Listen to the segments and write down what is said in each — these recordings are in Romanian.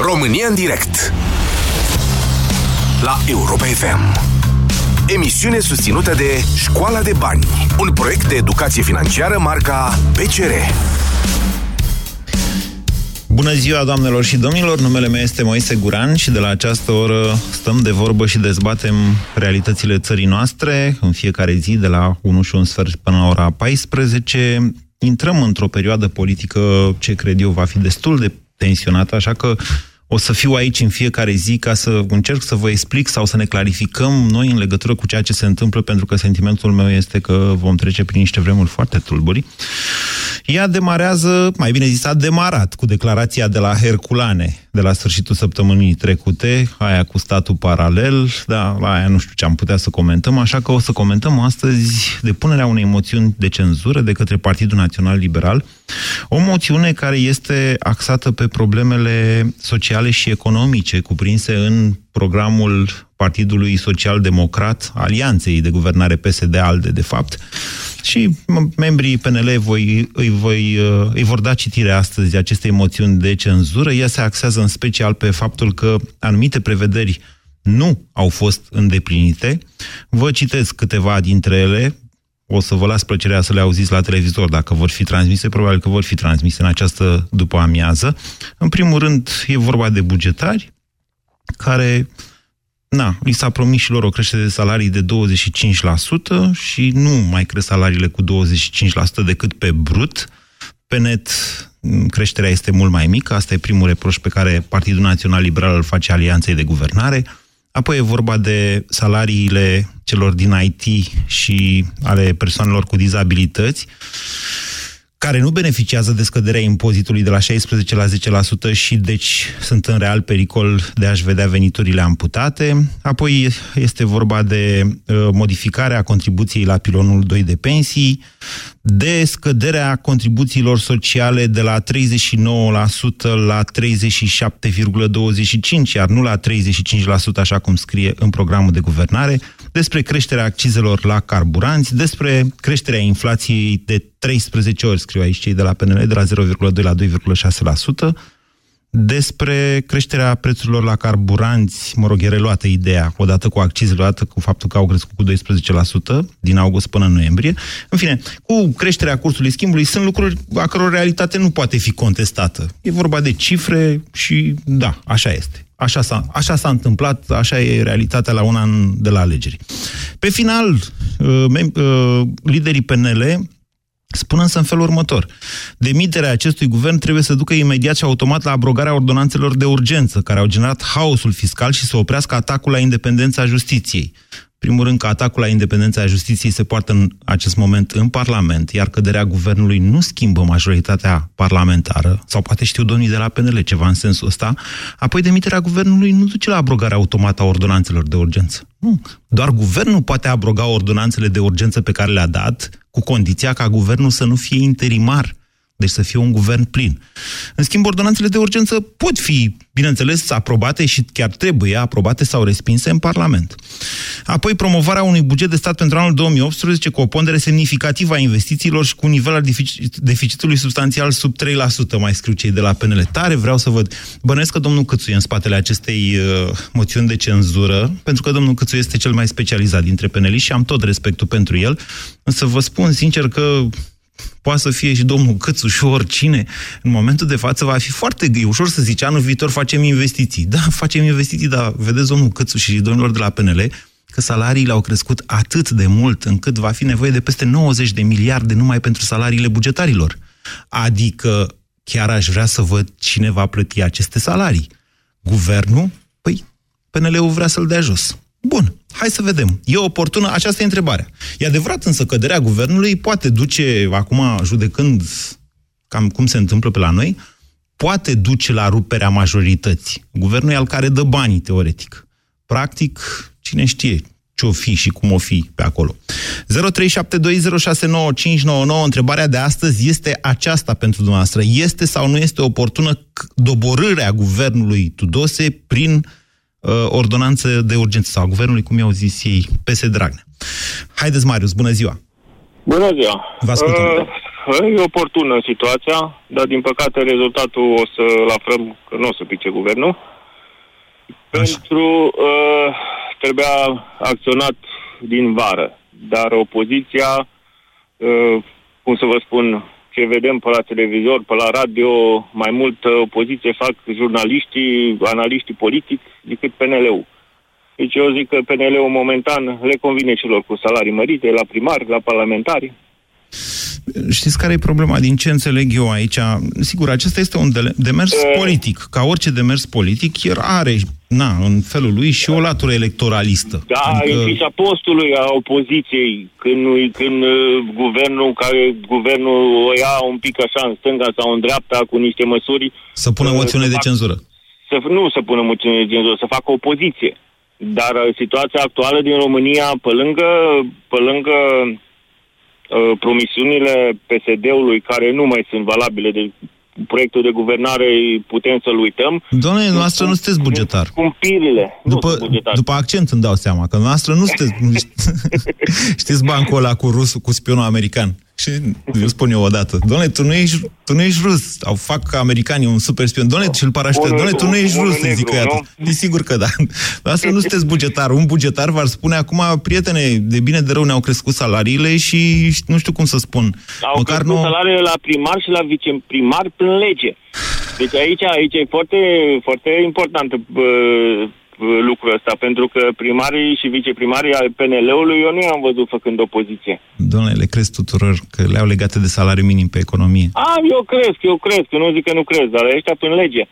România în direct La Europa FM Emisiune susținută de Școala de Bani Un proiect de educație financiară marca PCR Bună ziua, doamnelor și domnilor! Numele meu este Moise Guran și de la această oră stăm de vorbă și dezbatem realitățile țării noastre în fiecare zi de la 1 și un sfert până la ora 14. Intrăm într-o perioadă politică ce cred eu va fi destul de tensionată, așa că o să fiu aici în fiecare zi ca să încerc să vă explic sau să ne clarificăm noi în legătură cu ceea ce se întâmplă, pentru că sentimentul meu este că vom trece prin niște vremuri foarte tulburi. Ea demarează, mai bine zis, a demarat cu declarația de la Herculane, de la sfârșitul săptămânii trecute, aia cu statul paralel, da, la aia nu știu ce am putea să comentăm, așa că o să comentăm astăzi depunerea unei moțiuni de cenzură de către Partidul Național Liberal, o moțiune care este axată pe problemele sociale și economice cuprinse în programul Partidului Social Democrat, alianței de guvernare PSD-ALDE, de fapt, și membrii PNL voi, îi, voi, uh, îi vor da citire astăzi acestei moțiuni de cenzură. Ea se axează în special pe faptul că anumite prevederi nu au fost îndeplinite. Vă citesc câteva dintre ele, o să vă las plăcerea să le auziți la televizor dacă vor fi transmise, probabil că vor fi transmise în această după amiază. În primul rând, e vorba de bugetari care, na, li s-a promis și lor o creștere de salarii de 25% și nu mai cresc salariile cu 25% decât pe brut. Pe net, creșterea este mult mai mică, asta e primul reproș pe care Partidul Național Liberal îl face alianței de guvernare. Apoi e vorba de salariile celor din IT și ale persoanelor cu dizabilități, care nu beneficiază de scăderea impozitului de la 16 la 10% și deci sunt în real pericol de a-și vedea veniturile amputate. Apoi este vorba de uh, modificarea contribuției la pilonul 2 de pensii, de scăderea contribuțiilor sociale de la 39% la 37,25%, iar nu la 35%, așa cum scrie în programul de guvernare, despre creșterea accizelor la carburanți, despre creșterea inflației de 13 ori, scriu aici cei de la PNL, de la 0,2 la 2,6%, despre creșterea prețurilor la carburanți, mă rog, e reluată ideea, odată cu accizele, odată cu faptul că au crescut cu 12% din august până în noiembrie. În fine, cu creșterea cursului schimbului sunt lucruri a căror realitate nu poate fi contestată. E vorba de cifre și da, așa este. Așa s-a, așa s-a întâmplat, așa e realitatea la un an de la alegeri. Pe final, uh, uh, liderii PNL Spun însă în felul următor. Demiterea acestui guvern trebuie să ducă imediat și automat la abrogarea ordonanțelor de urgență, care au generat haosul fiscal și să oprească atacul la independența justiției primul rând că atacul la independența justiției se poartă în acest moment în Parlament, iar căderea guvernului nu schimbă majoritatea parlamentară, sau poate știu domnii de la PNL ceva în sensul ăsta, apoi demiterea guvernului nu duce la abrogarea automată a ordonanțelor de urgență. Nu. Doar guvernul poate abroga ordonanțele de urgență pe care le-a dat, cu condiția ca guvernul să nu fie interimar deci să fie un guvern plin. În schimb, ordonanțele de urgență pot fi, bineînțeles, aprobate și chiar trebuie aprobate sau respinse în Parlament. Apoi, promovarea unui buget de stat pentru anul 2018 cu o pondere semnificativă a investițiilor și cu un nivel al deficitului substanțial sub 3%, mai scriu cei de la PNL. Tare vreau să văd. Bănuiesc că domnul Câțu e în spatele acestei uh, moțiuni de cenzură, pentru că domnul Câțu este cel mai specializat dintre PNL și am tot respectul pentru el, însă vă spun sincer că poate să fie și domnul Câțu și oricine, în momentul de față va fi foarte e ușor să zici, anul viitor facem investiții. Da, facem investiții, dar vedeți domnul Câțu și domnilor de la PNL că salariile au crescut atât de mult încât va fi nevoie de peste 90 de miliarde numai pentru salariile bugetarilor. Adică chiar aș vrea să văd cine va plăti aceste salarii. Guvernul? Păi, PNL-ul vrea să-l dea jos. Bun, hai să vedem. E oportună? Aceasta e întrebarea. E adevărat însă că căderea guvernului poate duce, acum judecând cam cum se întâmplă pe la noi, poate duce la ruperea majorității. Guvernul e al care dă banii, teoretic. Practic, cine știe ce o fi și cum o fi pe acolo. 0372069599. Întrebarea de astăzi este aceasta pentru dumneavoastră. Este sau nu este oportună doborârea guvernului Tudose prin uh, ordonanță de urgență sau a guvernului, cum i-au zis ei, PS Dragnea. Haideți, Marius, bună ziua! Bună ziua! Vă ascultăm. Uh, e oportună situația, dar din păcate rezultatul o să-l aflăm că nu o să pice guvernul. Așa. Pentru uh, trebuia acționat din vară, dar opoziția, uh, cum să vă spun, ce vedem pe la televizor, pe la radio, mai mult uh, opoziție fac jurnaliștii, analiștii politici decât PNL-ul. Deci eu zic că PNL-ul momentan le convine celor cu salarii mărite, la primari, la parlamentari. Știți care e problema? Din ce înțeleg eu aici, sigur, acesta este un de- demers E- politic. Ca orice demers politic, el are, na, în felul lui și o latură electoralistă. Da, Adică- în fișa postului a opoziției, când, când uh, guvernul, care guvernul o ia un pic așa în stânga sau în dreapta cu niște măsuri, să pună uh, moțiune să de fac- cenzură. să nu să pună moțiune de cenzură, să facă opoziție. Dar uh, situația actuală din România, pe lângă, pe lângă uh, promisiunile PSD-ului, care nu mai sunt valabile, de proiectul de guvernare putem să-l uităm. Doamne, noastră nu sunteți bugetar. Cumpirile. Nu După, sunt bugetar. după accent îmi dau seama că noastră nu sunteți... Știți bancul ăla cu rusul, cu spionul american? Și eu spun eu odată, doamne, tu nu ești, tu nu ești rus. Au fac americanii un super spion. Doamne, și îl parașutează. Unul- Doamne, tu nu ești unul rus, îi zic negru, că iată. nu? E sigur că da. Asta nu sunteți bugetar. Un bugetar v-ar spune acum, prietene, de bine de rău ne-au crescut salariile și nu știu cum să spun. Au Măcar crescut nu... salariile la primar și la viceprimar prin lege. Deci aici, aici e foarte, foarte important bă, bă, lucrul ăsta, pentru că primarii și viceprimarii al PNL-ului eu nu i-am văzut făcând opoziție. Doamne, le crezi tuturor că le-au legate de salariu minim pe economie. A, eu cresc, eu cresc, eu nu zic că nu cresc, dar ăștia prin lege.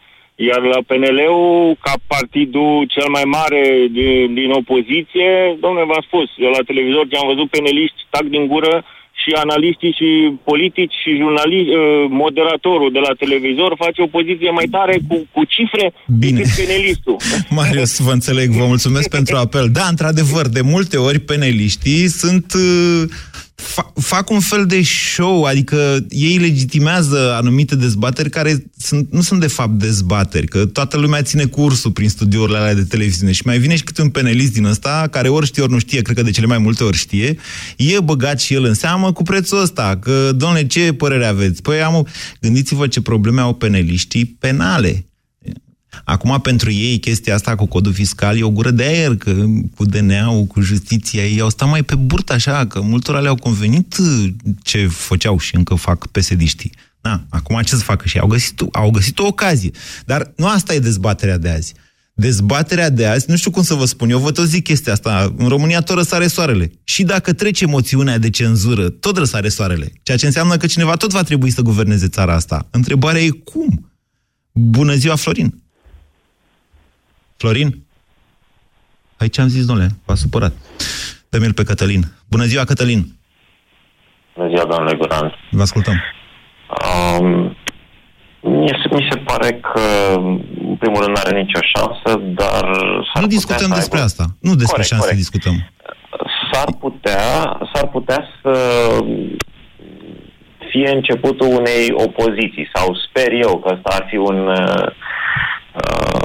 Iar la PNL-ul, ca partidul cel mai mare din, din opoziție, domnule, v-am spus, eu la televizor ce am văzut peneliști tac din gură și analiștii și politici și jurnaliști, uh, moderatorul de la televizor face o poziție mai tare cu, cu cifre Bine. decât penelistul. Marius, vă înțeleg, vă mulțumesc pentru apel. Da, într-adevăr, de multe ori peneliștii sunt... uh, Fa- fac un fel de show, adică ei legitimează anumite dezbateri care sunt, nu sunt de fapt dezbateri, că toată lumea ține cursul prin studiourile alea de televiziune și mai vine și câte un penelist din ăsta, care ori știe, ori nu știe, cred că de cele mai multe ori știe, e băgat și el în seamă cu prețul ăsta, că, domnule, ce părere aveți? Păi am, gândiți-vă ce probleme au peneliștii penale. Acum, pentru ei, chestia asta cu codul fiscal e o gură de aer, că cu DNA-ul, cu justiția, ei au stat mai pe burtă așa, că multora le-au convenit uh, ce făceau și încă fac pesediștii. Na, acum ce să facă și ei? Au găsit, au găsit o ocazie. Dar nu asta e dezbaterea de azi. Dezbaterea de azi, nu știu cum să vă spun, eu vă tot zic chestia asta, în România tot răsare soarele. Și dacă trece moțiunea de cenzură, tot răsare soarele. Ceea ce înseamnă că cineva tot va trebui să guverneze țara asta. Întrebarea e cum? Bună ziua, Florin! Florin? Aici am zis, domnule, v-a supărat. dă pe Cătălin. Bună ziua, Cătălin! Bună ziua, domnule Guran. Vă ascultăm. Um, mi, se, mi se pare că, în primul rând, nu are nicio șansă, dar... s-ar Nu putea discutăm să despre aibă- asta. Nu despre Corect, șanse corect. discutăm. S-ar putea, s-ar putea să fie începutul unei opoziții, sau sper eu că ăsta ar fi un, uh, uh,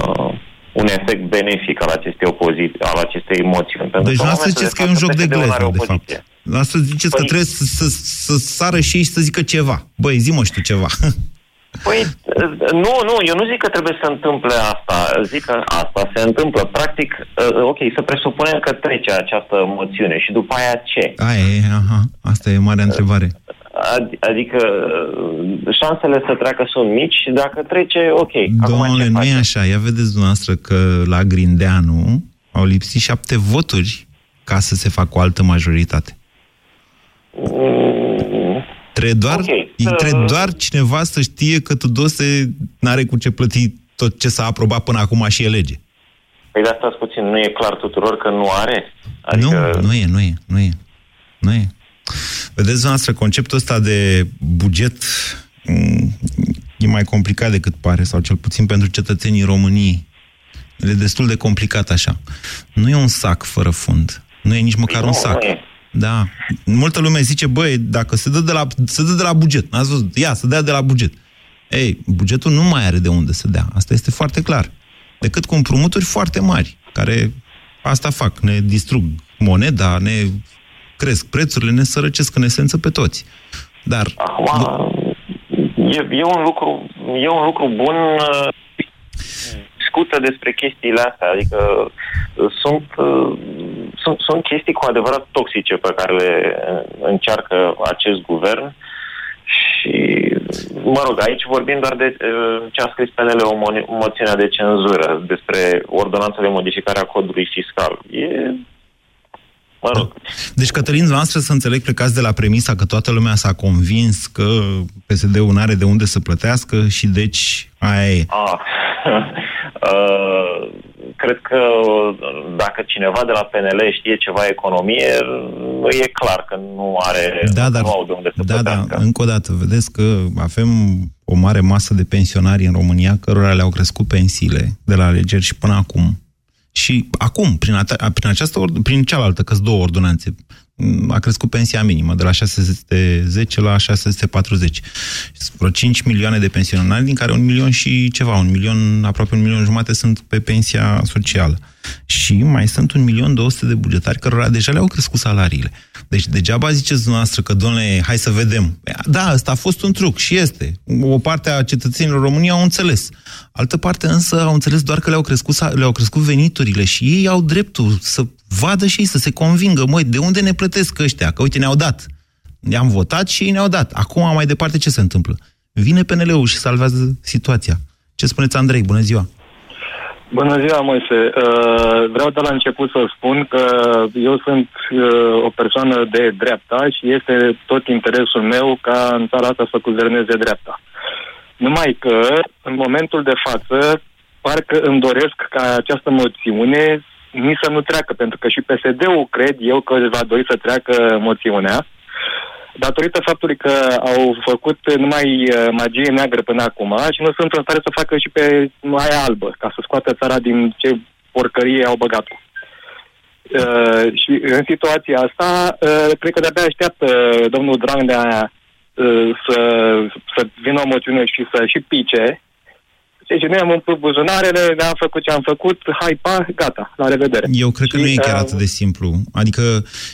un efect benefic al acestei opoziții, al acestei moțiuni. Pentru Deci că în noastră momentul ziceți că e un față joc de PSD-ul nu are gleză, de opoziție. fapt. Noastră ziceți că Păi- trebuie să, să, să sară și ei și să zică ceva. Băi, zi mă, știu ceva. Păi, nu, nu, eu nu zic că trebuie să întâmple asta. Zic că asta se întâmplă. Practic, uh, ok, să presupunem că trece această moțiune și după aia ce? Aia e, aha, asta e marea întrebare. Ad- Adică uh, șansele să treacă sunt mici și dacă trece, ok. Acum Domnule, ce nu e facem? așa. Ia vedeți dumneavoastră că la Grindeanu au lipsit șapte voturi ca să se facă o altă majoritate. Mm, Trebuie doar, Ok, okay, să- trebuie doar cineva să știe că Tudose n-are cu ce plăti tot ce s-a aprobat până acum și e lege. Păi de asta puțin, nu e clar tuturor că nu are? Adică, Nu, nu e, nu e, nu e. Nu e. Vedeți, noastră, conceptul ăsta de buget mm, e mai complicat decât pare, sau cel puțin pentru cetățenii României. E destul de complicat așa. Nu e un sac fără fund. Nu e nici măcar nu, un sac. nu e. Da. Multă lume zice, băi, dacă se dă de la, se dă de la buget, n-ați văzut? Ia, să dea de la buget. Ei, bugetul nu mai are de unde să dea. Asta este foarte clar. Decât cu împrumuturi foarte mari, care asta fac. Ne distrug moneda, ne cresc prețurile, ne sărăcesc în esență pe toți. Dar... Acum, e, e, un lucru, e un lucru bun uh, discută despre chestiile astea, adică uh, sunt, uh, sunt, sunt chestii cu adevărat toxice pe care le încearcă acest guvern și, mă rog, aici vorbim doar de ce a scris PNL o moțiune de cenzură despre ordonanța de modificare a codului fiscal. E Mă rog. Deci, Cătălin, noastră să înțeleg, plecați de la premisa că toată lumea s-a convins că PSD-ul nu are de unde să plătească și deci aia e. Ah. uh, cred că dacă cineva de la PNL știe ceva economie, e clar că nu are da, dar, nu au de unde să Da, da, încă o dată, vedeți că avem o mare masă de pensionari în România cărora le-au crescut pensiile de la alegeri și până acum și acum, prin, a, prin, această, prin cealaltă, că două ordonanțe, a crescut pensia minimă de la 610 la 640. Vreo 5 milioane de pensionari, din care un milion și ceva, un milion, aproape un milion jumate sunt pe pensia socială. Și mai sunt un milion 200 de bugetari cărora deja le-au crescut salariile. Deci degeaba ziceți dumneavoastră că, domnule, hai să vedem. Da, ăsta a fost un truc și este. O parte a cetățenilor României au înțeles. Altă parte însă au înțeles doar că le-au crescut, le-au crescut veniturile și ei au dreptul să vadă și ei, să se convingă, măi, de unde ne plătesc ăștia? Că uite, ne-au dat. Ne-am votat și ei ne-au dat. Acum, mai departe, ce se întâmplă? Vine PNL-ul și salvează situația. Ce spuneți, Andrei? Bună ziua! Bună ziua, Moise. Uh, vreau de la început să spun că eu sunt uh, o persoană de dreapta și este tot interesul meu ca în țara asta să guverneze dreapta. Numai că, în momentul de față, parcă îmi doresc ca această moțiune nici să nu treacă, pentru că și PSD-ul cred eu că va dori să treacă moțiunea, datorită faptului că au făcut numai uh, magie neagră până acum și nu sunt în stare să facă și pe aia albă, ca să scoată țara din ce porcărie au băgat-o. Uh, și în situația asta, uh, cred că de-abia așteaptă domnul Dragnea uh, să, să vină o moțiune și să și pice deci noi am umplut buzunarele, ne-am făcut ce am făcut, hai, pa, gata, la revedere. Eu cred că și, nu e chiar uh, atât de simplu. Adică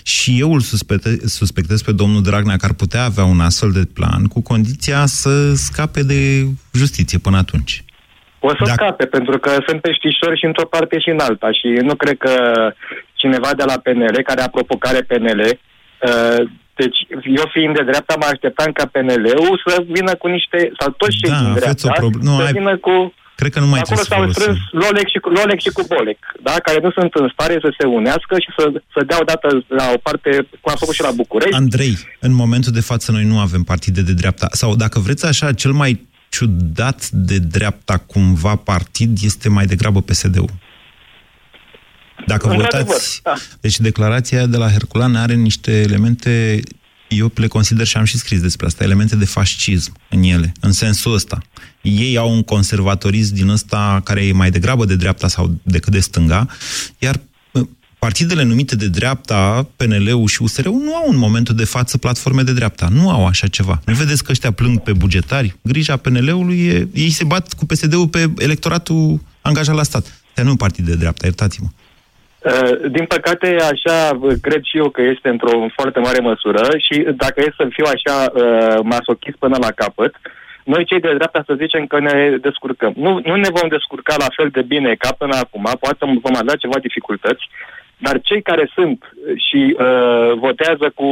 și eu îl suspecte, suspectez pe domnul Dragnea că ar putea avea un astfel de plan, cu condiția să scape de justiție până atunci. O să Dacă... scape, pentru că sunt peștișori și într-o parte și în alta și nu cred că cineva de la PNL, care apropo care PNL, uh, deci, eu fiind de dreapta, mă așteptam ca PNL-ul să vină cu niște, sau toți cei da, din dreapta, o prob- nu, să ai... vină cu... Cred că nu mai Acolo s-au strâns Lolec și, Lolec și cu Bolec, da? care nu sunt în stare să se unească și să, să dea o dată la o parte, cum a făcut și la București. Andrei, în momentul de față noi nu avem partide de dreapta. Sau dacă vreți așa, cel mai ciudat de dreapta cumva partid este mai degrabă PSD-ul. Dacă votați... Da. Deci declarația de la Herculan are niște elemente, eu le consider și am și scris despre asta, elemente de fascism în ele, în sensul ăsta. Ei au un conservatorism din ăsta care e mai degrabă de dreapta sau decât de stânga, iar uh, partidele numite de dreapta, PNL-ul și USR-ul, nu au în momentul de față platforme de dreapta. Nu au așa ceva. Nu vedeți că ăștia plâng pe bugetari? Grija PNL-ului e... Ei se bat cu PSD-ul pe electoratul angajat la stat. Dar nu un partid de dreapta, iertați-mă. Uh, din păcate, așa cred și eu că este într-o foarte mare măsură și dacă e să fiu așa uh, masochist până la capăt, noi cei de dreapta să zicem că ne descurcăm. Nu, nu ne vom descurca la fel de bine ca până acum, poate vom avea ceva dificultăți, dar cei care sunt și uh, votează cu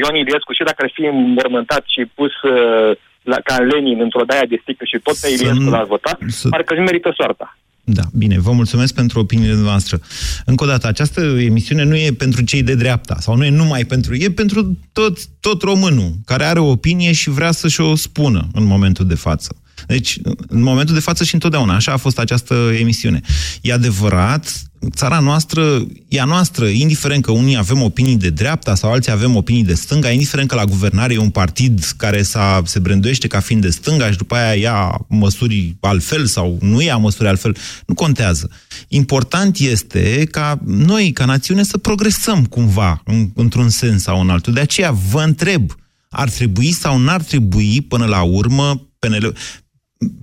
Ion Iliescu și dacă ar fi înmormântat și pus uh, la, ca Lenin într-o daia de stică și tot pe Iliescu l-ar vota, să... parcă își merită soarta. Da, bine, vă mulțumesc pentru opiniile noastre. Încă o dată, această emisiune nu e pentru cei de dreapta, sau nu e numai pentru, e pentru tot, tot românul care are o opinie și vrea să-și o spună în momentul de față. Deci, în momentul de față și întotdeauna, așa a fost această emisiune. E adevărat, țara noastră e a noastră, indiferent că unii avem opinii de dreapta sau alții avem opinii de stânga, indiferent că la guvernare e un partid care s-a, se brânduiește ca fiind de stânga și după aia ia măsuri altfel sau nu ia măsuri altfel, nu contează. Important este ca noi, ca națiune, să progresăm cumva, în, într-un sens sau în altul. De aceea vă întreb, ar trebui sau n-ar trebui până la urmă PNL...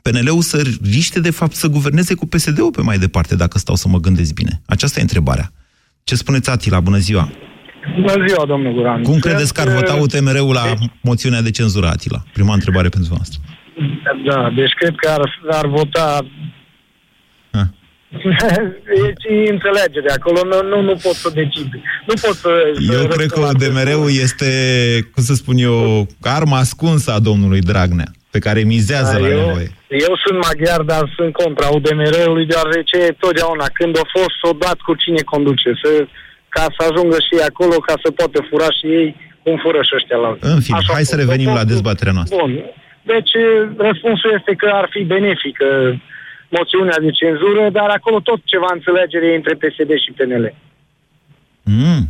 PNL-ul să riște, de fapt, să guverneze cu PSD-ul pe mai departe, dacă stau să mă gândesc bine? Aceasta e întrebarea. Ce spuneți, Atila? Bună ziua! Bună ziua, domnul Guran. Cum credeți că ar vota UTMR-ul la moțiunea de cenzură, Atila? Prima întrebare pentru noastră. Da, deci cred că ar, ar vota... Ah. e și înțelegere acolo, nu, nu, nu pot să decid. Nu pot să... să Eu cred că răspund la UDMR-ul este, cum să spun eu, arma ascunsă a domnului Dragnea, pe care mizează Da, la eu, nevoie. eu sunt maghiar, dar sunt contra UDMR-ului, deoarece totdeauna când a fost, s-o dat cu cine conduce, să, ca să ajungă și ei acolo, ca să poată fura și ei cum furăș și ăștia la În fine, Așa a hai să fost. revenim la Răspunsul- dezbaterea noastră. Bun. Deci, răspunsul este că ar fi benefică moțiunea de cenzură, dar acolo tot ceva înțelegere e între PSD și PNL. Mm.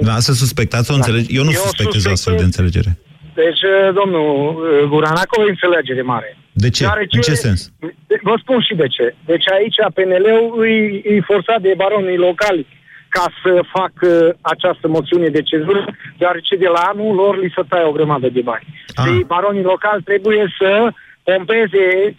Da, să suspectați o Da. înțelegere. Eu nu Eu suspectez o suspectez- astfel de înțelegere. Deci, domnul uh, Guran, acolo e înțelegere mare. De ce? Deoarece- În ce sens? Vă spun și de ce. Deci aici PNL-ul îi, îi forțat de baronii locali ca să facă această moțiune de cenzură, deoarece de la anul lor li se taie o grămadă de bani. Ah. Și baronii locali trebuie să pompeze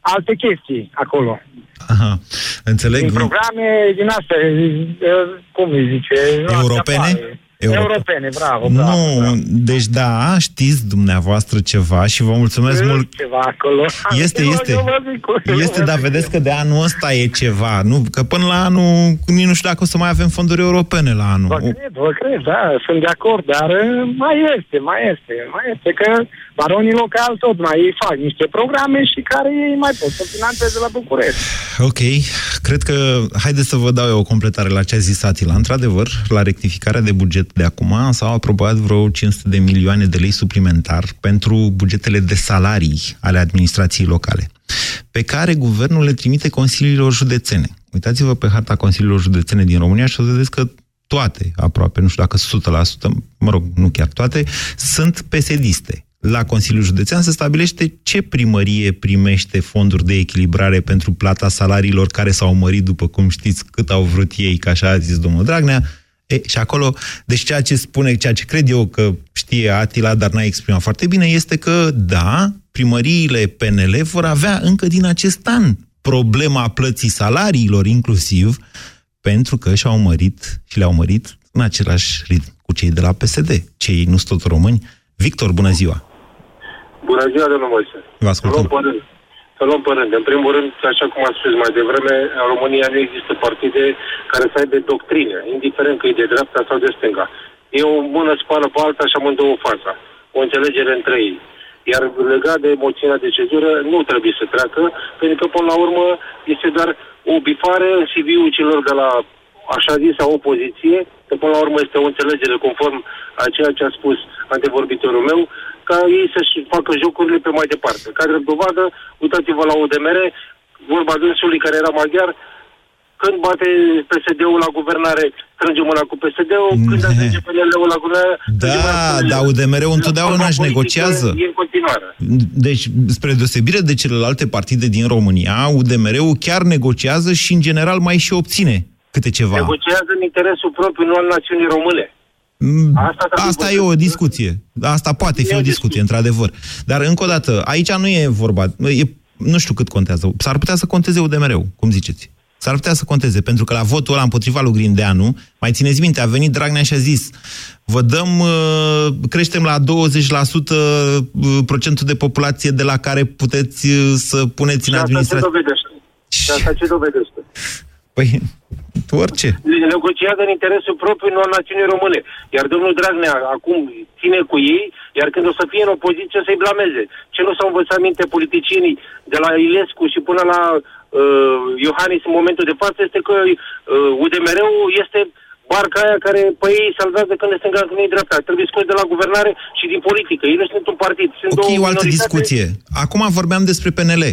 alte chestii acolo. Aha. Înțeleg. Din programe, din astea, eh, cum îi zice? Europene? Apare. Euro- Europene, bravo, bravo. Nu, bravo. deci da, știți dumneavoastră ceva și vă mulțumesc mult. Ceva acolo. Este, Eu- este. eu vă zic, eu vă Este, dar zic. vedeți că de anul ăsta e ceva. Nu, că până la anul, nici nu știu dacă o să mai avem fonduri europene la anul. Vă cred, vă cred, da, sunt de acord, dar uh, mai este, mai este, mai este, că baronii locali tot mai fac niște programe și care ei mai pot să finanțeze la București. Ok, cred că, haideți să vă dau eu o completare la ce a zis Atila. Într-adevăr, la rectificarea de buget de acum s-au aprobat vreo 500 de milioane de lei suplimentar pentru bugetele de salarii ale administrației locale, pe care guvernul le trimite consiliilor județene. Uitați-vă pe harta consiliilor județene din România și o să vedeți că toate, aproape, nu știu dacă 100%, mă rog, nu chiar toate, sunt pesediste. La Consiliul Județean se stabilește ce primărie primește fonduri de echilibrare pentru plata salariilor care s-au mărit, după cum știți, cât au vrut ei, ca așa a zis domnul Dragnea. E, și acolo, deci ceea ce spune, ceea ce cred eu că știe Atila, dar n-a exprimat foarte bine, este că, da, primăriile PNL vor avea încă din acest an problema plății salariilor, inclusiv, pentru că și-au mărit și le-au mărit în același ritm cu cei de la PSD. Cei nu sunt tot români. Victor, bună ziua! Bună ziua, domnul Moise. Vă Să ascultăm. luăm pe rând. Să luăm pe rând. În primul rând, așa cum am spus mai devreme, în România nu există partide care să aibă doctrină, indiferent că e de dreapta sau de stânga. E o mână spală pe alta și amândouă fața. O înțelegere între ei. Iar legat de moțiunea de cezură, nu trebuie să treacă, pentru că, până la urmă, este doar o bifare în CV-ul celor de la așa zisa opoziție, că până la urmă este o înțelegere conform a ceea ce a spus antevorbitorul meu, ca ei să-și facă jocurile pe mai departe. Ca drept dovadă, uitați-vă la UDMR, vorba dânsului care era maghiar, când bate PSD-ul la guvernare, strânge mâna cu PSD-ul, când Ne. ajunge PNL-ul la guvernare, strânge mâna cu Da, PNL-ul. dar UDMR-ul întotdeauna își Politică negociază. E în continuare. Deci, spre deosebire de celelalte partide din România, UDMR-ul chiar negociază și, în general, mai și obține câte ceva. Negociază în interesul propriu, nu al națiunii române. Mm, Asta s-a Asta făcut. e o discuție. Asta poate fi E o o discuție, într-adevăr. Dar, încă o dată, aici nu e vorba... E, nu știu cât contează. S-ar putea să conteze UDMR-ul, cum ziceți. S-ar putea să conteze, pentru că la votul ăla împotriva lui Grindeanu, mai țineți minte, a venit Dragnea și a zis vă dăm, uh, creștem la 20% uh, procentul de populație de la care puteți uh, să puneți Și în asta ce administrație. dovedește? Și asta ce dovedește? Păi, orice. negociază în interesul propriu, nu al națiunii române. Iar domnul Dragnea acum ține cu ei, iar când o să fie în opoziție să-i blameze. Ce nu s-au învățat minte politicienii de la Ilescu și până la uh, Iohannis în momentul de față este că uh, UDMR-ul este barca aia care pe ei salvează când e stânga, când e dreapta. Trebuie scos de la guvernare și din politică. Ei nu sunt un partid. Sunt Ok, două o altă minoritate. discuție. Acum vorbeam despre PNL.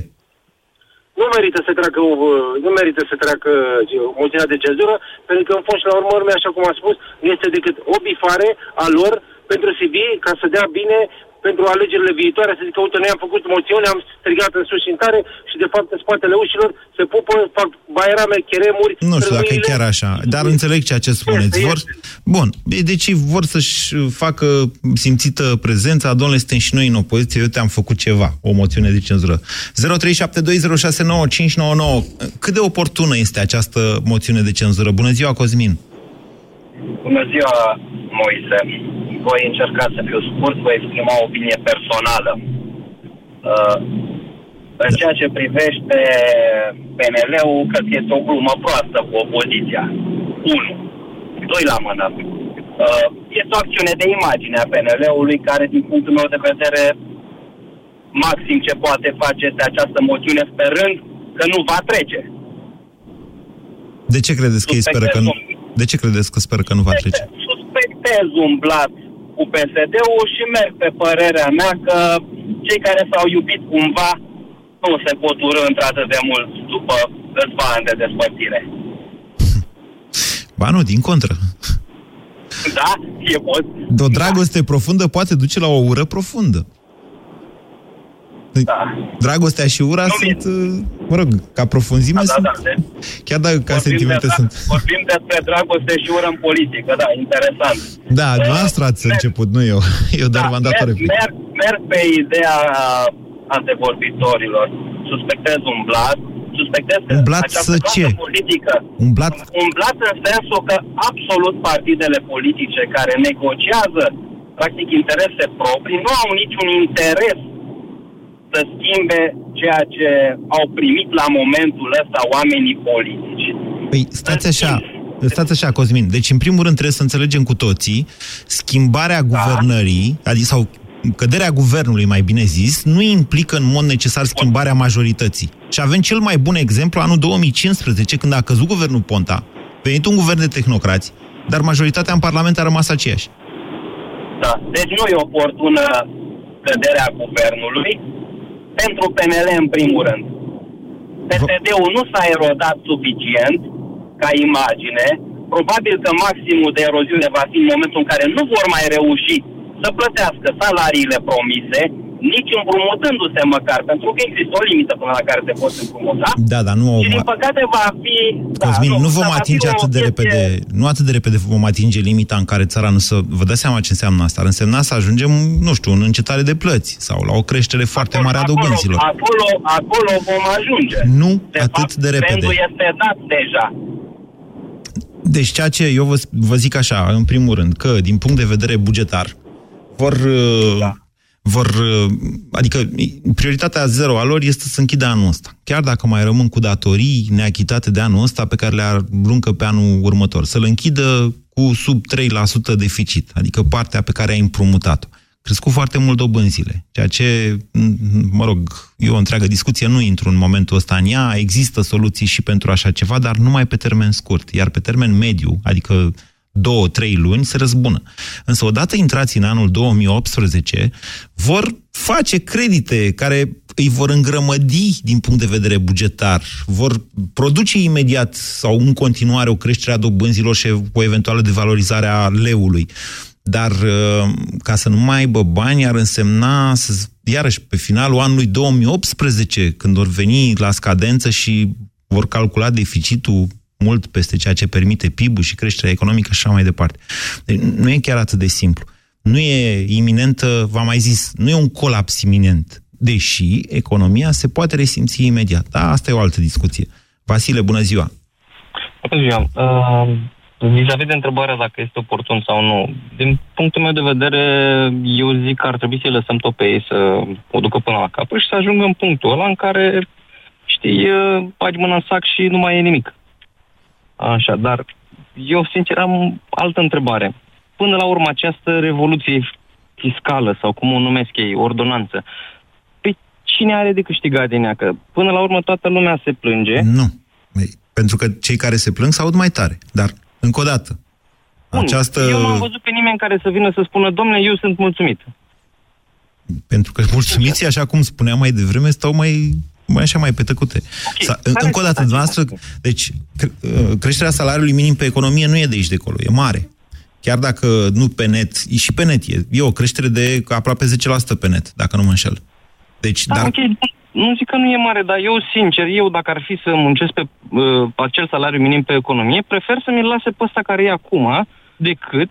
Nu merită să treacă, uh, nu merită să treacă uh, moțiunea de cenzură, pentru că în fond și la urmă, urme, așa cum am spus, nu este decât o bifare a lor pentru CV ca să dea bine pentru alegerile viitoare, să zică, uite, noi am făcut moțiune, am strigat în sus și în tare și de fapt în spatele ușilor se pupă, fac baierame, cheremuri. Nu știu dacă e hârâile. chiar așa, dar înțeleg ceea ce spuneți. Este, Vor... este. Bun, deci vor să-și facă simțită prezența, domnule, suntem și noi în opoziție, eu te-am făcut ceva, o moțiune de cenzură. 0372069599. Cât de oportună este această moțiune de cenzură? Bună ziua, Cosmin! Bună ziua! Moise. Voi încerca să fiu scurt, voi exprima o opinie personală. Uh, în ceea ce privește PNL-ul, cred că este o glumă proastă cu opoziția. Unu. Doi la mână. Uh, este o acțiune de imagine a PNL-ului care, din punctul meu de vedere, maxim ce poate face este această moțiune sperând că nu va trece. De ce credeți că ei speră că nu... De ce credeți că speră că nu va trece? Suspectez un blat cu PSD-ul și merg pe părerea mea că cei care s-au iubit cumva nu se pot urâ într-atât de mult după câțiva ani de despărțire. Ba nu, din contră. Da? E pot. De o dragoste da. profundă poate duce la o ură profundă. Da. Dragostea și ura nu sunt, uh, mă rog, ca profunzime da, sunt... Da, da, chiar dacă ca sentimente de, sunt... Vorbim despre dragoste și ură în politică, da, interesant. Da, dumneavoastră ați merg, început, nu eu. Eu doar da, v-am dat merg, merg, merg pe ideea antevorbitorilor. Suspectez un blat, suspectez că blat această să ce? politică, un blat? un blat în sensul că absolut partidele politice care negociază practic interese proprii nu au niciun interes să schimbe ceea ce au primit la momentul ăsta oamenii politici. Păi stați așa, Stați așa, Cosmin. Deci, în primul rând, trebuie să înțelegem cu toții schimbarea da. guvernării, adică sau căderea guvernului, mai bine zis, nu implică în mod necesar schimbarea majorității. Și avem cel mai bun exemplu anul 2015, când a căzut guvernul Ponta, a venit un guvern de tehnocrați, dar majoritatea în Parlament a rămas aceeași. Da, deci nu e oportună căderea guvernului, pentru PNL în primul rând. PSD-ul nu s-a erodat suficient ca imagine, probabil că maximul de eroziune va fi în momentul în care nu vor mai reuși să plătească salariile promise, nici împrumutându-se măcar, pentru că există o limită până la care te poți împrumuta. Da, dar nu... Și din păcate va fi... Da, Cosmin, da, nu, nu vom atinge atât de repede, nu atât de repede vom atinge limita în care țara nu să... Vă dați seama ce înseamnă asta? Ar însemna să ajungem, nu știu, în încetare de plăți sau la o creștere foarte acolo, mare a dobânzilor. Acolo, acolo vom ajunge. Nu de atât fapt, de repede. este dat deja. Deci ceea ce eu vă, vă zic așa, în primul rând, că din punct de vedere bugetar, vor, uh, da. Vor, uh, adică prioritatea zero a lor este să închidă anul ăsta. Chiar dacă mai rămân cu datorii neachitate de anul ăsta pe care le aruncă pe anul următor. Să-l închidă cu sub 3% deficit, adică partea pe care a împrumutat-o. Crescut foarte mult dobânzile, ceea ce, mă rog, e o întreagă discuție, nu intru în momentul ăsta în ea, există soluții și pentru așa ceva, dar numai pe termen scurt, iar pe termen mediu, adică două, trei luni, se răzbună. Însă odată intrați în anul 2018, vor face credite care îi vor îngrămădi din punct de vedere bugetar, vor produce imediat sau în continuare o creștere a dobânzilor și o eventuală devalorizare a leului. Dar uh, ca să nu mai aibă bani ar însemna, să, iarăși, pe finalul anului 2018, când vor veni la scadență și vor calcula deficitul mult peste ceea ce permite PIB-ul și creșterea economică și așa mai departe. Deci nu e chiar atât de simplu. Nu e iminentă, v-am mai zis, nu e un colaps iminent, deși economia se poate resimți imediat. Da, asta e o altă discuție. Vasile, bună ziua! Bună ziua! Uh, vis-a-vis de întrebarea dacă este oportun sau nu, din punctul meu de vedere, eu zic că ar trebui să lăsăm tot pe ei să o ducă până la capăt și să ajungă în punctul ăla în care, știi, bagi mâna în sac și nu mai e nimic. Așa, dar eu sincer am altă întrebare. Până la urmă, această revoluție fiscală, sau cum o numesc ei, ordonanță, pe cine are de câștigat din ea? Că până la urmă toată lumea se plânge. Nu. Pentru că cei care se plâng se aud mai tare. Dar, încă o dată, Bun, această... Eu nu am văzut pe nimeni care să vină să spună, domne, eu sunt mulțumit. Pentru că mulțumiții, așa cum spuneam mai devreme, stau mai mai așa mai pe tăcute. Okay. Încă o dată, dumneavoastră, deci uh, creșterea salariului minim pe economie nu e de aici de acolo, e mare. Chiar dacă nu pe net, și pe net e, e o creștere de aproape 10% pe net, dacă nu mă înșel. Deci, da, dar... Okay. Nu zic că nu e mare, dar eu, sincer, eu dacă ar fi să muncesc pe uh, acel salariu minim pe economie, prefer să mi-l lase pe ăsta care e acum, decât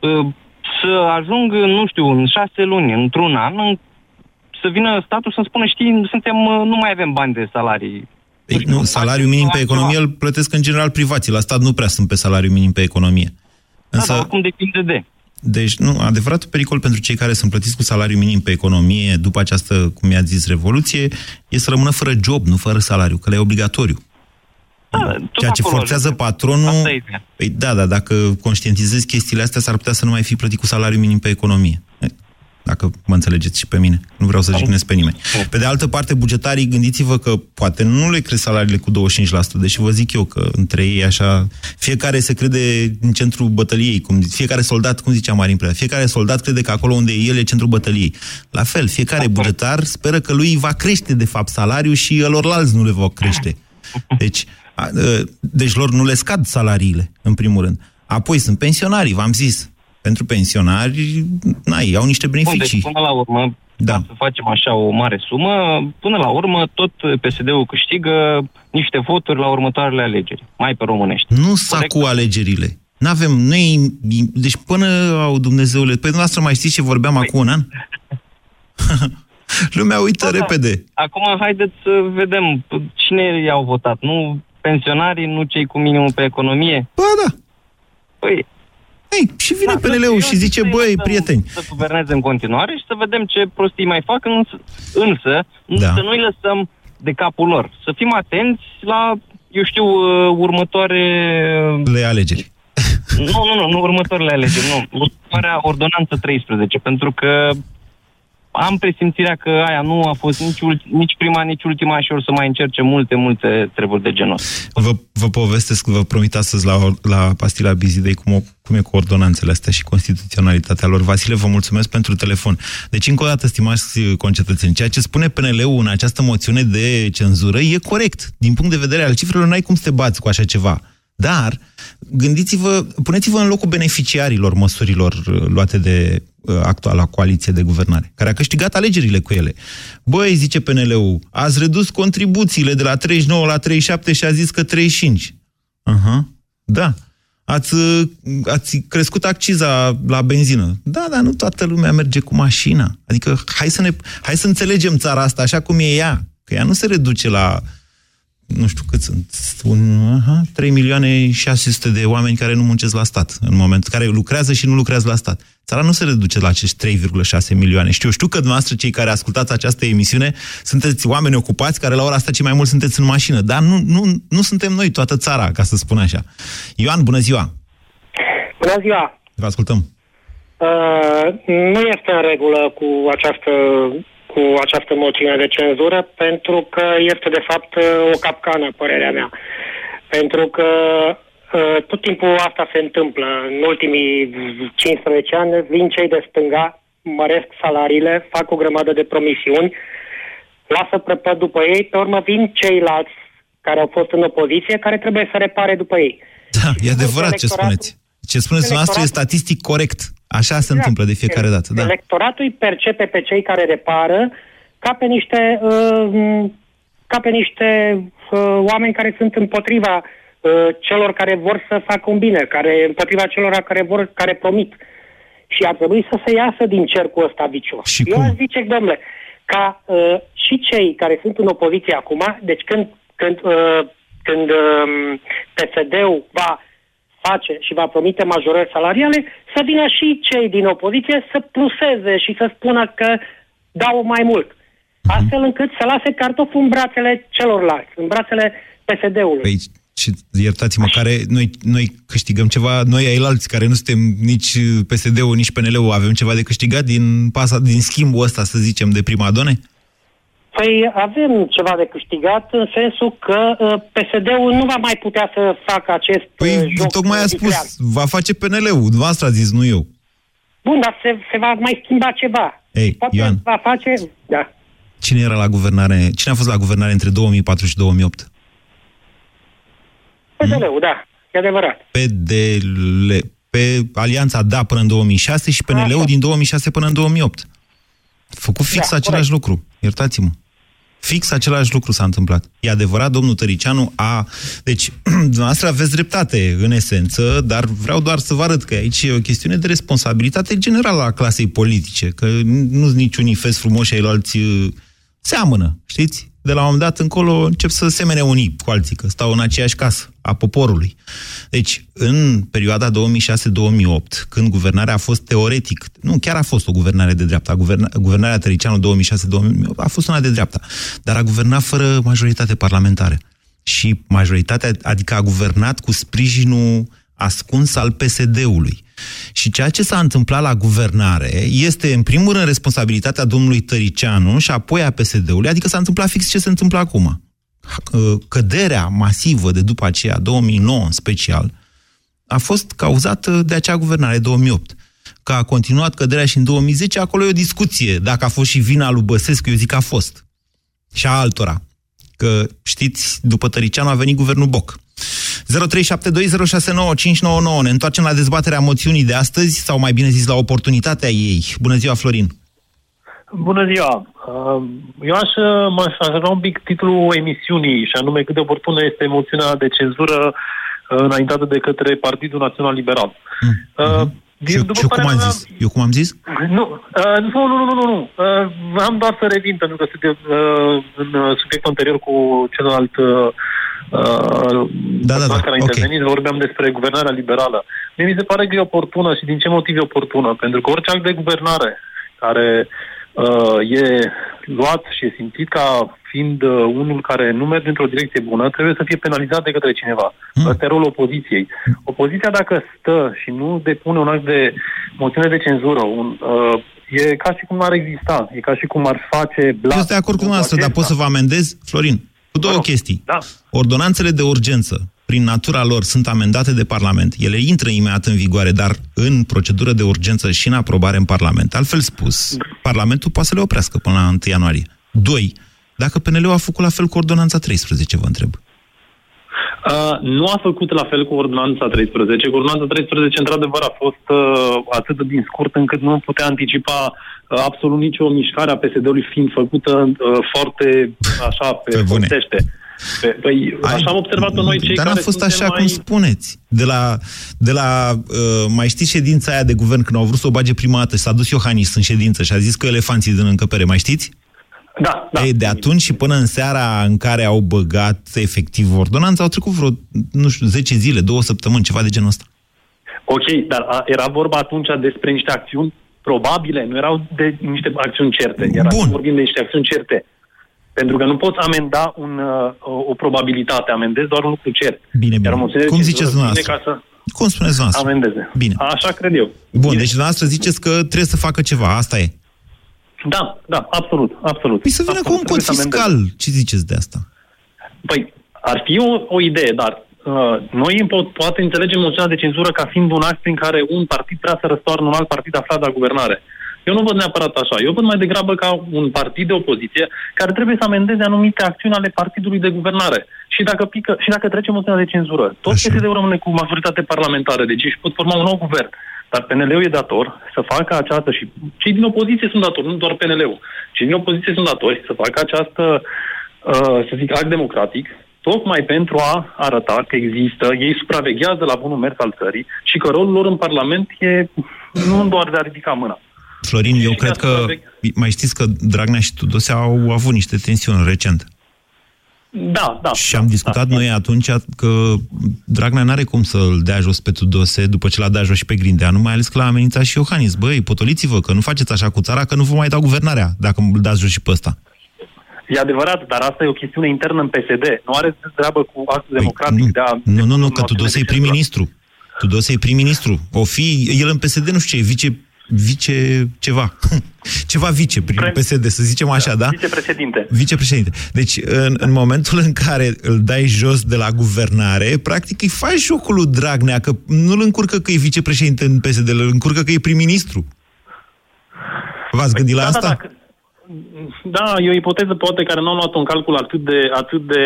uh, să ajung, nu știu, în șase luni, într-un an, în să vină statul să-mi spună, știi, suntem, uh, nu mai avem bani de salarii. Ei, nu, salariul minim pe economie îl plătesc în general privații. La stat nu prea sunt pe salariu minim pe economie. Însă... Da, dar acum depinde de. Deci, nu, adevăratul pericol pentru cei care sunt plătiți cu salariu minim pe economie după această, cum i-a zis, revoluție, e să rămână fără job, nu fără salariu, că le e obligatoriu. Da, Ceea ce acolo, forțează Asta patronul... e ideea. Păi da, da, dacă conștientizezi chestiile astea, s-ar putea să nu mai fi plătit cu salariu minim pe economie. Dacă mă înțelegeți și pe mine. Nu vreau să jignesc pe nimeni. Pe de altă parte, bugetarii, gândiți-vă că poate nu le cresc salariile cu 25%, deși vă zic eu că între ei așa, fiecare se crede în centrul bătăliei, cum, fiecare soldat, cum zicea Marin Prea, fiecare soldat crede că acolo unde e el e centrul bătăliei. La fel, fiecare bugetar speră că lui va crește de fapt salariul și elorlalți nu le va crește. Deci, a, a, deci lor nu le scad salariile, în primul rând. Apoi sunt pensionarii, v-am zis. Pentru pensionari, n-ai, au niște Bun, deci beneficii. până la urmă, Da. ca să facem așa o mare sumă, până la urmă tot PSD-ul câștigă niște voturi la următoarele alegeri, mai pe românești. Nu s-a cu alegerile. N-avem, noi, deci până au Dumnezeule, pe dumneavoastră mai știți ce vorbeam acum un an? Lumea uită Da, da. repede. Acum haideți să vedem cine i-au votat. Nu pensionarii, nu cei cu minimul pe economie? Ba da. Păi, Ei, și vine Da, PNL-ul eu și zic zice, să-i băi, lăsăm prieteni, Să guverneze în continuare și să vedem ce prostii mai fac, însă, însă Da. să nu-i lăsăm de capul lor. Să fim atenți la, eu știu, uh, următoare... le alegeri. Nu, nu, nu, nu următoarele alegeri, nu. Următoarea ordonanță 13, pentru că am presimțirea că aia nu a fost nici, ult- nici prima, nici ultima și or să mai încerce multe, multe treburi de genul ăsta. Vă, vă povestesc, vă promit astăzi la, la pastila Bizidei cum, o, cum e cu ordonanțele astea și constituționalitatea lor. Vasile, vă mulțumesc pentru telefon. Deci, încă o dată, stimați concetățeni, ceea ce spune PNL-ul în această moțiune de cenzură e corect. Din punct de vedere al cifrelor, n-ai cum să te bați cu așa ceva. Dar, gândiți-vă, puneți-vă în locul beneficiarilor măsurilor uh, luate de uh, actuala coaliție de guvernare, care a câștigat alegerile cu ele. Băi, zice PNL-ul, ați redus contribuțiile de la 39 la 37 și a zis că 35. Aha, da. Ați, uh, ați crescut acciza la benzină. Da, dar nu toată lumea merge cu mașina. Adică hai să, ne, hai să înțelegem țara asta așa cum e ea. Că ea nu se reduce la nu știu cât sunt, un, aha, 3 milioane 600 de oameni care nu muncesc la stat în moment, care lucrează și nu lucrează la stat. Țara nu se reduce la acești 3,6 milioane. Știu, știu că dumneavoastră, cei care ascultați această emisiune, sunteți oameni ocupați care la ora asta cei mai mult sunteți în mașină, dar nu, nu, nu suntem noi toată țara, ca să spun așa. Ioan, bună ziua! Bună ziua! Vă ascultăm. Uh, nu este în regulă cu această, cu această moțiune de cenzură pentru că este de fapt o capcană, părerea mea. Pentru că uh, tot timpul asta se întâmplă. În ultimii 15 ani vin cei de stânga, măresc salariile, fac o grămadă de promisiuni, lasă prăpăd după ei, pe urmă vin ceilalți care au fost în opoziție, care trebuie să repare după ei. Da, e adevărat ce electoratul- spuneți. Ce spuneți dumneavoastră e electoratul- statistic corect. Așa se întâmplă de fiecare dată. Da. Electoratul îi percepe pe cei care repară ca pe niște, uh, ca pe niște uh, oameni care sunt împotriva uh, celor care vor să facă un bine, care împotriva celor care vor, care promit. Și ar trebui să se iasă din cercul ăsta vicios. Și Eu cum? aș zice, domnule, ca uh, și cei care sunt în opoziție acum, deci când, când, uh, când uh, PSD-ul va face și va promite majorări salariale, să vină și cei din opoziție să pluseze și să spună că dau mai mult. Astfel încât să lase cartoful în brațele celorlalți, în brațele PSD-ului. Păi, și iertați-mă, care noi, noi câștigăm ceva, noi ailalți care nu suntem nici PSD-ul, nici PNL-ul, avem ceva de câștigat din, pasa, din schimbul ăsta, să zicem, de prima done? Păi avem ceva de câștigat în sensul că uh, PSD-ul nu va mai putea să facă acest Păi, uh, joc tocmai a viclean. spus, va face PNL-ul, dumneavoastră a zis, nu eu. Bun, dar se, se va mai schimba ceva. Ei, Poate Ioan. va face... Da. Cine era la guvernare, cine a fost la guvernare între 2004 și 2008? PSD-ul, da. E adevărat. PDL, pe Alianța Da până în 2006 și PNL-ul Așa. din 2006 până în 2008. Făcut fix Da, același corect. lucru. Iertați-mă. Fix același lucru s-a întâmplat. E adevărat, domnul Tăricianu a... Deci, dumneavoastră aveți dreptate, în esență, dar vreau doar să vă arăt că aici e o chestiune de responsabilitate generală a clasei politice, că nu sunt niciunii fes frumoși ai alții seamănă, știți? De la un moment dat încolo încep să semene unii cu alții, că stau în aceeași casă a poporului. Deci, în perioada 2006-2008, când guvernarea a fost teoretic, nu, chiar a fost o guvernare de dreapta, guverna, guvernarea Tăricianu 2006-2008 a fost una de dreapta, dar a guvernat fără majoritate parlamentară. Și majoritatea, adică a guvernat cu sprijinul ascuns al PSD-ului. Și ceea ce s-a întâmplat la guvernare este, în primul rând, responsabilitatea domnului Tăricianu și apoi a PSD-ului, adică s-a întâmplat fix ce se întâmplă acum. Căderea masivă de după aceea, 2009 în special, a fost cauzată de acea guvernare 2008. Că a continuat căderea și în 2010, acolo e o discuție. Dacă a fost și vina lui Băsescu, eu zic că a fost. Și a altora. Că, știți, după Tăricianu a venit guvernul Boc. 0372069599. Ne întoarcem la dezbaterea moțiunii de astăzi, sau mai bine zis, la oportunitatea ei. Bună ziua, Florin! Bună ziua! Uh, eu aș, m-aș aș un pic titlul emisiunii, și anume cât de oportună este moțiunea de cenzură uh, înaintată de către Partidul Național Liberal. Mm. Uh, din, și, și eu cum am zis? Eu cum am zis? Nu, uh, nu, nu, nu, nu, nu. Uh, am doar să revin, pentru că sunt uh, în subiectul anterior cu celălalt uh, Uh, da, da, da. care a intervenit, okay. vorbeam despre guvernarea liberală. Mie mi se pare că e oportună și din ce motiv e oportună? Pentru că orice act de guvernare care uh, e luat și e simțit ca fiind uh, unul care nu merge într-o direcție bună, trebuie să fie penalizat de către cineva. Mm. Ăsta e rolul opoziției. Opoziția, dacă stă și nu depune un act de moțiune de cenzură, un, uh, e ca și cum n-ar exista, e ca și cum ar face blat. Eu sunt de acord cu dumneavoastră, dar pot să vă amendez, Florin? Cu două chestii. Da. Ordonanțele de urgență, prin natura lor, sunt amendate de Parlament. Ele intră imediat în vigoare, dar în procedură de urgență și în aprobare în Parlament. Altfel spus, Parlamentul poate să le oprească până la 1 ianuarie. Doi, dacă PNL-ul a făcut la fel cu ordonanța 13, vă întreb. Uh, nu a făcut la fel cu ordonanța 13. Cu ordonanța 13, într-adevăr, a fost uh, atât din scurt încât nu putea anticipa uh, absolut nicio mișcare a PSD-ului fiind făcută uh, foarte așa, pe, pe bune. Păi, așa am observat-o noi cei Dar care a fost așa mai... cum spuneți. De la, de la uh, mai știți ședința aia de guvern când au vrut să o bage prima dată și s-a dus Iohannis în ședință și a zis că elefanții din încăpere, mai știți? Da, da. Ei, de atunci și până în seara în care au băgat efectiv ordonanța, au trecut vreo, nu știu, 10 zile, două săptămâni, ceva de genul ăsta. Ok, dar a, era vorba atunci despre niște acțiuni probabile, nu erau de niște acțiuni certe. Era Bun. vorbim de niște acțiuni certe. Pentru că nu poți amenda un, uh, o, o probabilitate, amendezi doar un lucru cert. Bine, bine. Cum ziceți dumneavoastră? Ca să Cum spuneți dumneavoastră? Amendeze. Bine. Așa cred eu. Bun, bine. deci dumneavoastră ziceți că trebuie să facă ceva, asta e. Da, da, absolut, absolut. Păi să vină absolut, cu un cod fiscal. Ce ziceți de asta? Păi, ar fi o, o idee, dar uh, noi po- poate înțelegem moțiunea de cenzură ca fiind un act prin care un partid vrea să răstoarnă un alt partid aflat la guvernare. Eu nu văd neapărat așa. Eu văd mai degrabă ca un partid de opoziție care trebuie să amendeze anumite acțiuni ale partidului de guvernare. Și dacă, pică, și dacă trece moțiunea de cenzură, tot PSD-ul rămâne cu majoritate parlamentară, deci își pot forma un nou guvern. Dar PNL-ul e dator să facă această și cei din opoziție sunt datori, nu doar PNL-ul. Cei din opoziție sunt datori să facă această, uh, să zic, act democratic, tocmai pentru a arăta că există, ei supraveghează la bunul mers al țării și că rolul lor în Parlament e nu doar de a ridica mâna. Florin, eu cred că, mai știți că Dragnea și Tudose au avut niște tensiuni recent. Da, da. Și am discutat da, noi atunci că Dragnea n-are cum să-l dea jos pe Tudose după ce l-a dat jos și pe Grindeanu, mai ales că l-a amenințat și Iohannis. Băi, potoliți-vă că nu faceți așa cu țara, că nu vă mai dau guvernarea dacă îl dați jos și pe ăsta. E adevărat, dar asta e o chestiune internă în PSD. Nu are treabă cu actul păi, democratic nu, de a... Nu, nu, nu, că Tudose e prim-ministru. Tudose e prim-ministru. O fi, el în PSD nu știu ce, vice vice ceva. ceva vice prin Pre... PSD, să zicem așa, da? Vicepreședinte. Vicepreședinte. Deci, în, în momentul în care îl dai jos de la guvernare, practic îi faci jocul lui Dragnea, că nu-l încurcă că e vicepreședinte în PSD, îl încurcă că e prim-ministru. V-ați gândit la da, asta? Da, da. Da, e o ipoteză poate care nu am luat în calcul atât de, atât de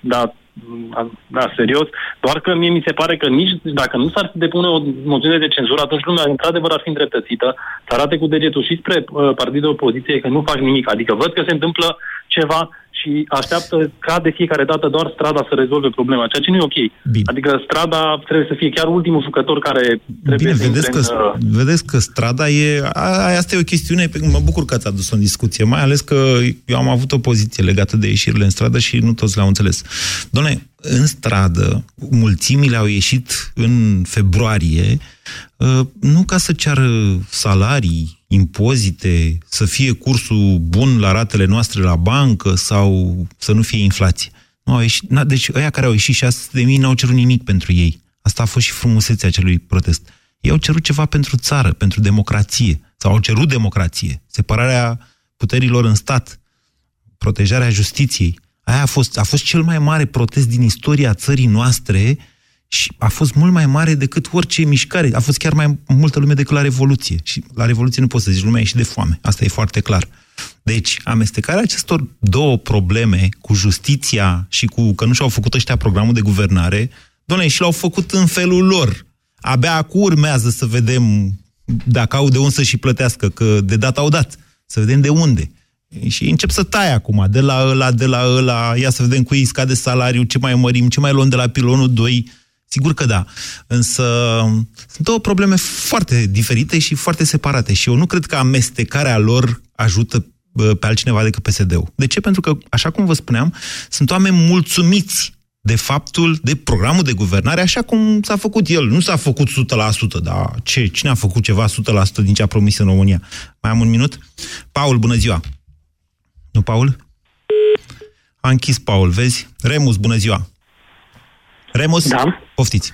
da, da, serios, doar că mie mi se pare că nici dacă nu s-ar depune o moțiune de cenzură, atunci lumea într-adevăr ar fi îndreptățită să arate cu degetul și spre uh, partidul de opoziție că nu fac nimic. Adică văd că se întâmplă ceva și așteaptă ca de fiecare dată doar strada să rezolve problema, ceea ce nu e ok. Bine. Adică strada trebuie să fie chiar ultimul jucător care trebuie Bine, să vedeți intre că, în, uh, vedeți că strada e... A, asta e o chestiune, pe mă bucur că ați adus-o în discuție, mai ales că eu am avut o poziție legată de ieșirile în stradă și nu toți le-au înțeles. Doamne, în stradă, mulțimile au ieșit în februarie uh, nu ca să ceară salarii, impozite, să fie cursul bun la ratele noastre la bancă sau să nu fie inflație. Nu, au ieșit, na, deci ăia care au ieșit și astăzi de mii n-au cerut nimic pentru ei. Asta a fost și frumusețea acelui protest. Ei au cerut ceva pentru țară, pentru democrație, sau au cerut democrație, separarea puterilor în stat, protejarea justiției. Aia a fost, a fost cel mai mare protest din istoria țării noastre și a fost mult mai mare decât orice mișcare. A fost chiar mai multă lume decât la Revoluție. Și la Revoluție nu poți să zici, lumea a ieșit de foame. Asta e foarte clar. Deci, amestecarea acestor două probleme cu justiția și cu că nu și-au făcut ăștia programul de guvernare, doamne, și l-au făcut în felul lor. Abia acum urmează să vedem dacă au de unde să și plătească, că de data au dat. Să vedem de unde. Și încep să tai acum, de la ăla, de la ăla, ia să vedem cu ei scade salariul, ce mai mărim, ce mai luăm de la pilonul 2. Sigur că da. Însă sunt două probleme foarte diferite și foarte separate. Și eu nu cred că amestecarea lor ajută bă, pe altcineva decât PSD-ul. De ce? Pentru că, așa cum vă spuneam, sunt oameni mulțumiți de faptul, de programul de guvernare, așa cum s-a făcut el. Nu s-a făcut 100%, dar ce? Cine a făcut ceva 100% din ce a promis în România? Mai am un minut? Paul, bună ziua! Nu, Paul? A închis Paul, vezi? Remus, bună ziua! Remus, Da. poftiți!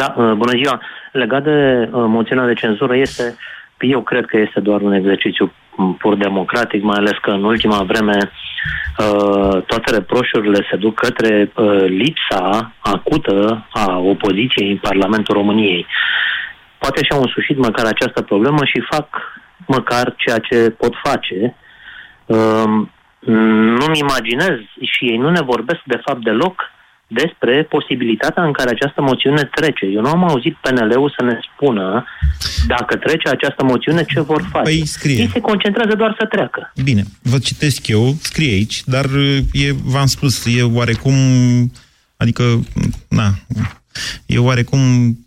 Da, uh, bună ziua. Legat de uh, moțiunea de cenzură, este, eu cred că este doar un exercițiu m, pur democratic, mai ales că în ultima vreme uh, toate reproșurile se duc către uh, lipsa acută a opoziției în Parlamentul României. Poate și-au însușit măcar această problemă și fac măcar ceea ce pot face. Uh, nu-mi imaginez și ei nu ne vorbesc de fapt deloc despre posibilitatea în care această moțiune trece. Eu nu am auzit PNL-ul să ne spună dacă trece această moțiune ce vor face. Păi scrie. Ei se concentrează doar să treacă. Bine, vă citesc eu, scrie aici, dar e, v-am spus, e oarecum, adică, na, e oarecum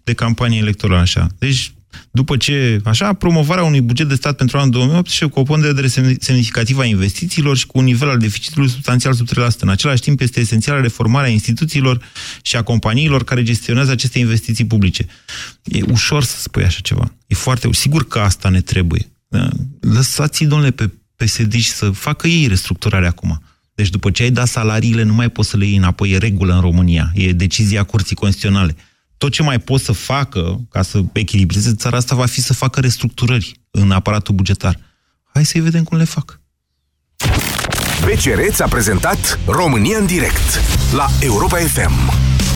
de campanie electorală așa. Deci, după ce, așa, promovarea unui buget de stat pentru anul 2018 cu o pondere semn- semnificativă a investițiilor și cu un nivel al deficitului substanțial sub 3%. În același timp, este esențială reformarea instituțiilor și a companiilor care gestionează aceste investiții publice. E ușor să spui așa ceva. E foarte ușor. Sigur că asta ne trebuie. Da? Lăsați-i, domnule, pe psd să facă ei restructurarea acum. Deci după ce ai dat salariile, nu mai poți să le iei înapoi. E regulă în România. E decizia Curții Constituționale. Tot ce mai pot să facă ca să echilibreze țara asta va fi să facă restructurări în aparatul bugetar. Hai să-i vedem cum le fac. BCR ți-a prezentat România în direct la Europa FM.